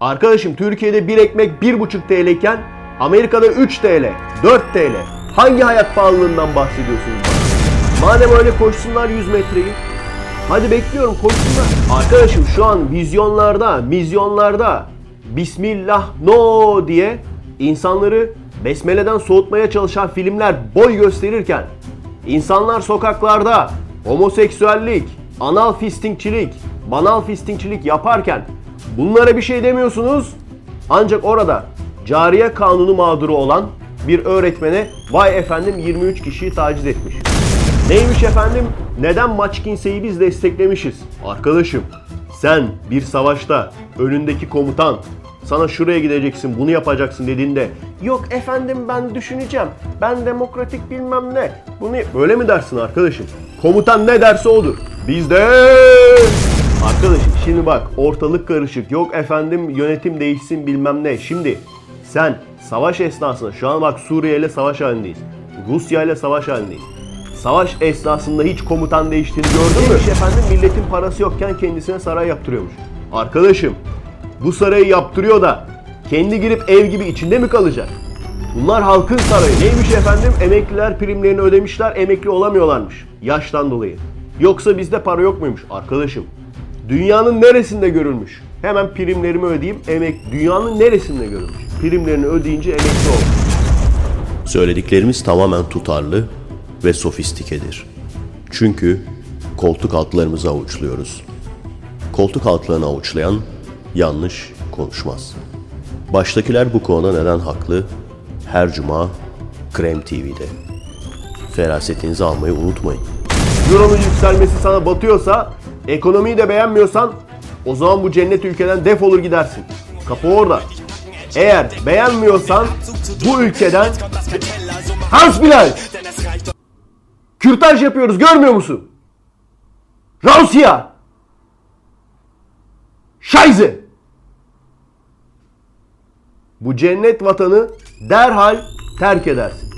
Arkadaşım Türkiye'de bir ekmek 1,5 TL iken Amerika'da 3 TL, 4 TL. Hangi hayat pahalılığından bahsediyorsunuz? Madem öyle koşsunlar 100 metreyi. Hadi bekliyorum koşsunlar. Arkadaşım şu an vizyonlarda, mizyonlarda Bismillah no diye insanları besmeleden soğutmaya çalışan filmler boy gösterirken insanlar sokaklarda homoseksüellik, anal fistingçilik, banal fistingçilik yaparken bunlara bir şey demiyorsunuz. Ancak orada cariye kanunu mağduru olan bir öğretmene vay efendim 23 kişiyi taciz etmiş. Neymiş efendim? Neden maç kimseyi biz desteklemişiz? Arkadaşım sen bir savaşta önündeki komutan sana şuraya gideceksin bunu yapacaksın dediğinde yok efendim ben düşüneceğim ben demokratik bilmem ne bunu öyle mi dersin arkadaşım? Komutan ne derse odur. Bizde Arkadaşım şimdi bak ortalık karışık yok efendim yönetim değişsin bilmem ne. Şimdi sen savaş esnasında şu an bak Suriye ile savaş halindeyiz. Rusya ile savaş halindeyiz. Savaş esnasında hiç komutan değiştiğini gördün mü? efendim milletin parası yokken kendisine saray yaptırıyormuş. Arkadaşım bu sarayı yaptırıyor da kendi girip ev gibi içinde mi kalacak? Bunlar halkın sarayı. Neymiş efendim? Emekliler primlerini ödemişler, emekli olamıyorlarmış. Yaştan dolayı. Yoksa bizde para yok muymuş? Arkadaşım, dünyanın neresinde görülmüş? Hemen primlerimi ödeyeyim, emek... Dünyanın neresinde görülmüş? Primlerini ödeyince emekli ol. Söylediklerimiz tamamen tutarlı ve sofistikedir. Çünkü koltuk altlarımızı avuçluyoruz. Koltuk altlarını avuçlayan yanlış konuşmaz. Baştakiler bu konuda neden haklı? Her cuma Krem TV'de. Ferasetinizi almayı unutmayın. Euronun yükselmesi sana batıyorsa, ekonomiyi de beğenmiyorsan o zaman bu cennet ülkeden defolur gidersin. Kapı orada. Eğer beğenmiyorsan bu ülkeden Hans Bilal! Kürtaj yapıyoruz görmüyor musun? Rusya! Scheiße! Bu cennet vatanı derhal terk edersin.